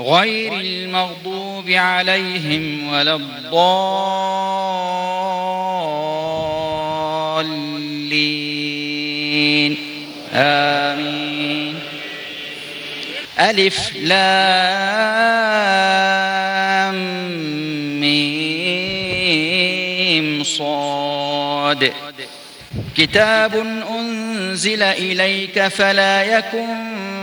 غير المغضوب عليهم ولا الضالين. آمين. ألف لام ميم صاد. كتاب أنزل إليك فلا يكن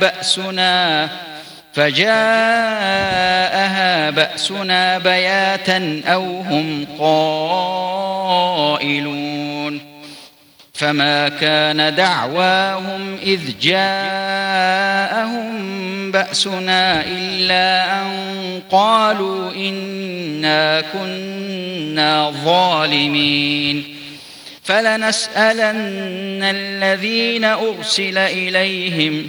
بأسنا فجاءها بأسنا بياتا أو هم قائلون. فما كان دعواهم إذ جاءهم بأسنا إلا أن قالوا إنا كنا ظالمين. فلنسألن الذين أرسل إليهم